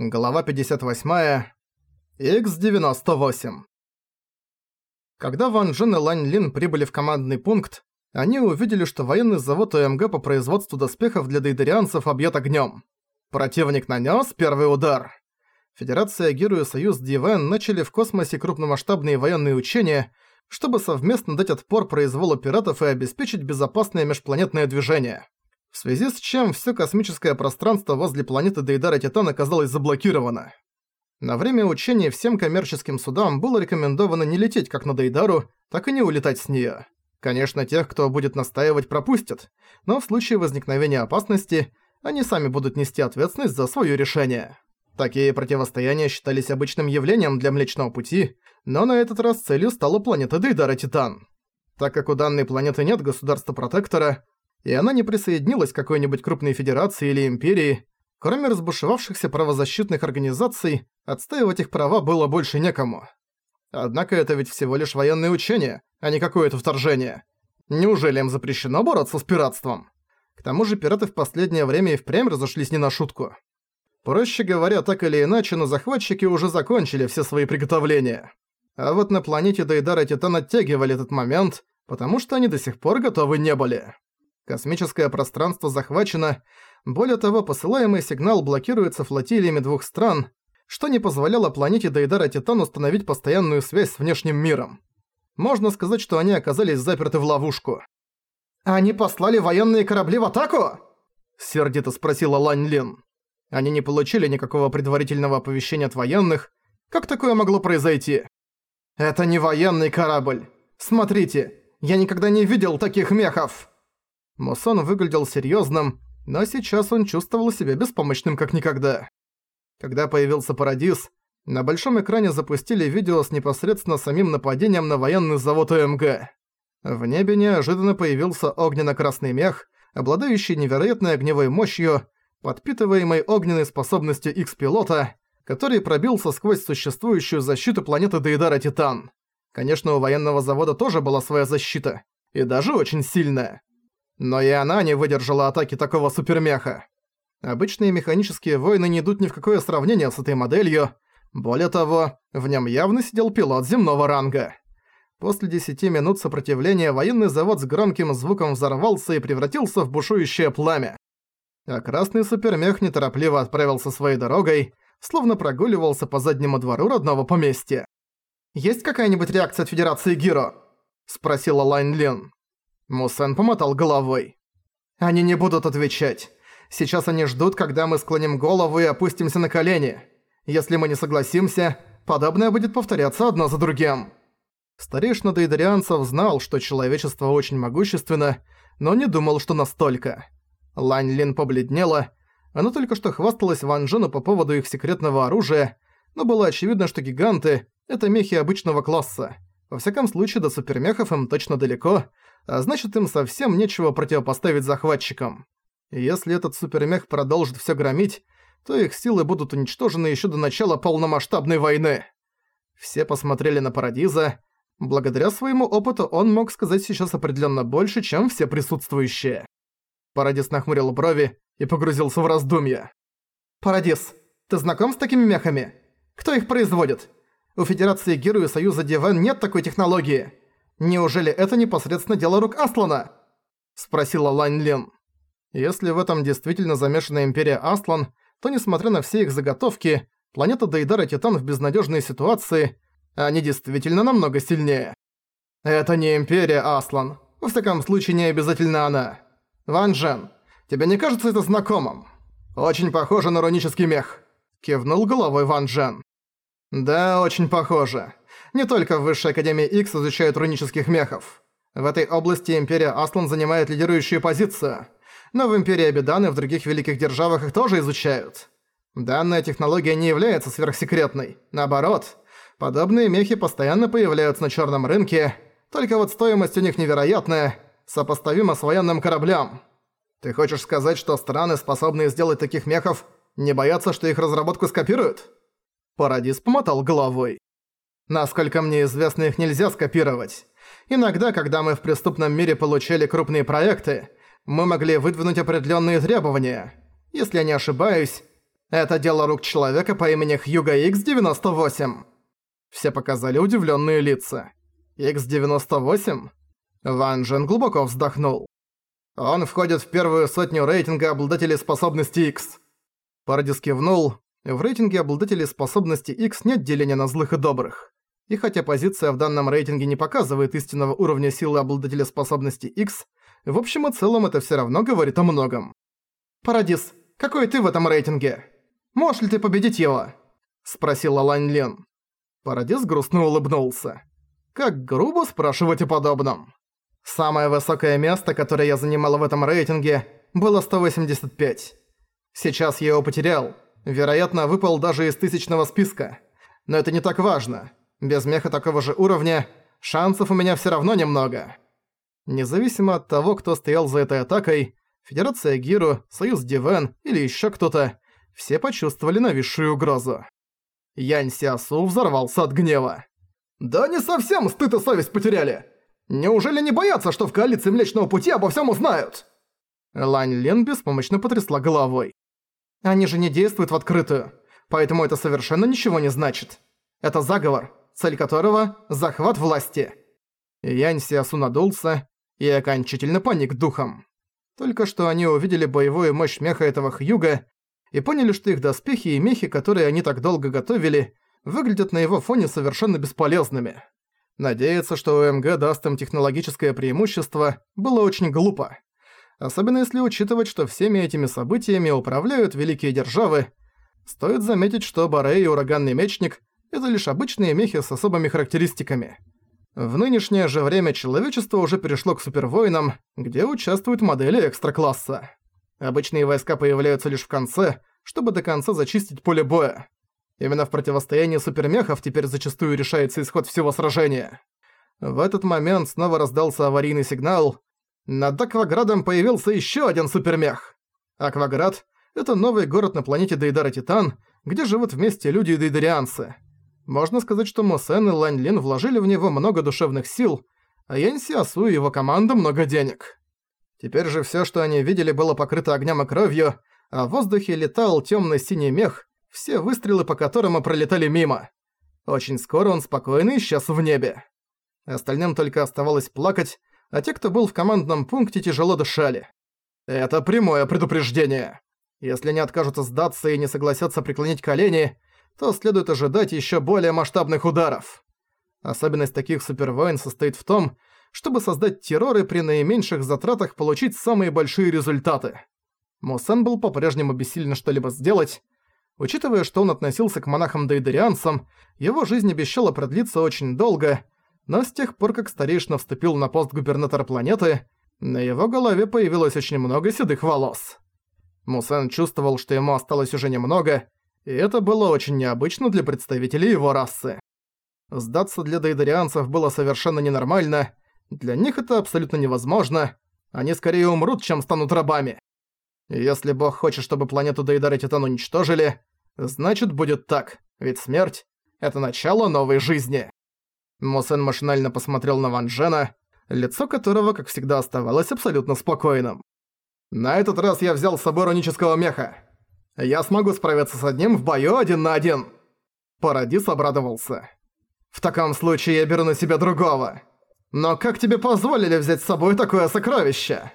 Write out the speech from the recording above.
Глава 58. X-98. Когда Ван Джен и Лань Лин прибыли в командный пункт, они увидели, что военный завод ОМГ по производству доспехов для дейдерианцев объят огнем. Противник нанес первый удар. Федерация Гиру и Союз Дивен начали в космосе крупномасштабные военные учения, чтобы совместно дать отпор произволу пиратов и обеспечить безопасное межпланетное движение в связи с чем все космическое пространство возле планеты Дейдара Титан оказалось заблокировано. На время учения всем коммерческим судам было рекомендовано не лететь как на Дейдару, так и не улетать с неё. Конечно, тех, кто будет настаивать, пропустят, но в случае возникновения опасности они сами будут нести ответственность за своё решение. Такие противостояния считались обычным явлением для Млечного Пути, но на этот раз целью стала планета Дейдара Титан. Так как у данной планеты нет государства-протектора, и она не присоединилась к какой-нибудь крупной федерации или империи, кроме разбушевавшихся правозащитных организаций, отстаивать их права было больше некому. Однако это ведь всего лишь военные учения, а не какое-то вторжение. Неужели им запрещено бороться с пиратством? К тому же пираты в последнее время и впрямь разошлись не на шутку. Проще говоря, так или иначе, но захватчики уже закончили все свои приготовления. А вот на планете Дейдара Титан оттягивали этот момент, потому что они до сих пор готовы не были. Космическое пространство захвачено, более того, посылаемый сигнал блокируется флотилиями двух стран, что не позволяло планете Дейдара Титан установить постоянную связь с внешним миром. Можно сказать, что они оказались заперты в ловушку. «Они послали военные корабли в атаку?» – сердито спросила Лань Лин. Они не получили никакого предварительного оповещения от военных. Как такое могло произойти? «Это не военный корабль. Смотрите, я никогда не видел таких мехов!» Мусон выглядел серьёзным, но сейчас он чувствовал себя беспомощным как никогда. Когда появился Парадис, на большом экране запустили видео с непосредственно самим нападением на военный завод ОМГ. В небе неожиданно появился огненно-красный мех, обладающий невероятной огневой мощью, подпитываемой огненной способностью X-пилота, который пробился сквозь существующую защиту планеты Дейдара Титан. Конечно, у военного завода тоже была своя защита, и даже очень сильная. Но и она не выдержала атаки такого супермеха. Обычные механические войны не идут ни в какое сравнение с этой моделью. Более того, в нем явно сидел пилот земного ранга. После 10 минут сопротивления военный завод с громким звуком взорвался и превратился в бушующее пламя. А красный супермех неторопливо отправился своей дорогой, словно прогуливался по заднему двору родного поместья. «Есть какая-нибудь реакция от Федерации Гиро?» – спросила Лайн Лин. Мусэн помотал головой. «Они не будут отвечать. Сейчас они ждут, когда мы склоним голову и опустимся на колени. Если мы не согласимся, подобное будет повторяться одно за другим». Старейшина Дейдарианцев знал, что человечество очень могущественно, но не думал, что настолько. Лань Лин побледнела. Она только что хвасталась Ван Джену по поводу их секретного оружия, но было очевидно, что гиганты — это мехи обычного класса. Во всяком случае, до супермехов им точно далеко, а значит им совсем нечего противопоставить захватчикам. И если этот супермех продолжит всё громить, то их силы будут уничтожены ещё до начала полномасштабной войны. Все посмотрели на Парадиза. Благодаря своему опыту он мог сказать сейчас определённо больше, чем все присутствующие. Парадис нахмурил брови и погрузился в раздумья. «Парадис, ты знаком с такими мехами? Кто их производит? У Федерации Геру Союза Дивен нет такой технологии. Неужели это непосредственно дело рук Аслана?» Спросила Лань Лин. Если в этом действительно замешана Империя Аслан, то несмотря на все их заготовки, планета Дейдара Титан в безнадежной ситуации, они действительно намного сильнее. Это не Империя Аслан. Во всяком случае, не обязательно она. Ван Джен, тебе не кажется это знакомым? Очень похоже на рунический мех. Кивнул головой Ван Джен. Да, очень похоже. Не только в Высшей Академии X изучают рунических мехов. В этой области Империя Аслан занимает лидирующую позицию. Но в Империи Абидан и в других великих державах их тоже изучают. Данная технология не является сверхсекретной. Наоборот, подобные мехи постоянно появляются на черном рынке, только вот стоимость у них невероятная, сопоставима с военным кораблям. Ты хочешь сказать, что страны, способные сделать таких мехов, не боятся, что их разработку скопируют? Парадис помотал головой. Насколько мне известно, их нельзя скопировать. Иногда, когда мы в преступном мире получали крупные проекты, мы могли выдвинуть определенные требования. Если я не ошибаюсь, Это дело рук человека по имени Хьюга X98. Все показали удивленные лица. X98? Ван Джен глубоко вздохнул. Он входит в первую сотню рейтинга обладателей способности X. Парадис кивнул. В рейтинге обладателей способности X нет деления на злых и добрых. И хотя позиция в данном рейтинге не показывает истинного уровня силы обладателя способности X, в общем и целом это всё равно говорит о многом. «Парадис, какой ты в этом рейтинге? Можешь ли ты победить его?» – спросила Лань Лен. Парадис грустно улыбнулся. Как грубо спрашивать о подобном. Самое высокое место, которое я занимала в этом рейтинге, было 185. Сейчас я его потерял. Вероятно, выпал даже из тысячного списка. Но это не так важно. Без меха такого же уровня шансов у меня всё равно немного. Независимо от того, кто стоял за этой атакой, Федерация Гиру, Союз Дивен или ещё кто-то, все почувствовали нависшую угрозу. Янь Сиасу взорвался от гнева. «Да они совсем стыд и совесть потеряли! Неужели не боятся, что в коалиции Млечного Пути обо всем узнают?» Лань Лен беспомощно потрясла головой. «Они же не действуют в открытую, поэтому это совершенно ничего не значит. Это заговор, цель которого – захват власти». Янь Сиасу надулся и окончательно паник духом. Только что они увидели боевую мощь меха этого Хьюга и поняли, что их доспехи и мехи, которые они так долго готовили, выглядят на его фоне совершенно бесполезными. Надеяться, что ОМГ даст им технологическое преимущество, было очень глупо. Особенно если учитывать, что всеми этими событиями управляют великие державы. Стоит заметить, что Барей и Ураганный Мечник – это лишь обычные мехи с особыми характеристиками. В нынешнее же время человечество уже перешло к супервоинам, где участвуют модели экстра-класса. Обычные войска появляются лишь в конце, чтобы до конца зачистить поле боя. Именно в противостоянии супермехов теперь зачастую решается исход всего сражения. В этот момент снова раздался аварийный сигнал. Над Акваградом появился еще один супермех. Акваград — это новый город на планете Дейдара Титан, где живут вместе люди и дейдарианцы. Можно сказать, что Мосен и Лань Лин вложили в него много душевных сил, а Янь Сиасу и его команда много денег. Теперь же все, что они видели, было покрыто огнем и кровью, а в воздухе летал темный синий мех, все выстрелы по которому пролетали мимо. Очень скоро он спокойно исчез в небе. Остальным только оставалось плакать, а те, кто был в командном пункте, тяжело дышали. Это прямое предупреждение. Если они откажутся сдаться и не согласятся преклонить колени, то следует ожидать еще более масштабных ударов. Особенность таких супервойн состоит в том, чтобы создать террор и при наименьших затратах получить самые большие результаты. Мусэн был по-прежнему бессилен что-либо сделать. Учитывая, что он относился к монахам-дейдерианцам, его жизнь обещала продлиться очень долго, но с тех пор, как старейшина вступил на пост губернатора планеты, на его голове появилось очень много седых волос. Мусэн чувствовал, что ему осталось уже немного, и это было очень необычно для представителей его расы. Сдаться для дейдерианцев было совершенно ненормально, для них это абсолютно невозможно, они скорее умрут, чем станут рабами. Если бог хочет, чтобы планету Дейдар и Титан уничтожили, значит будет так, ведь смерть — это начало новой жизни. Мусен машинально посмотрел на Ван Джена, лицо которого, как всегда, оставалось абсолютно спокойным. «На этот раз я взял с собой рунического меха. Я смогу справиться с одним в бою один на один». Парадис обрадовался. «В таком случае я беру на себя другого. Но как тебе позволили взять с собой такое сокровище?»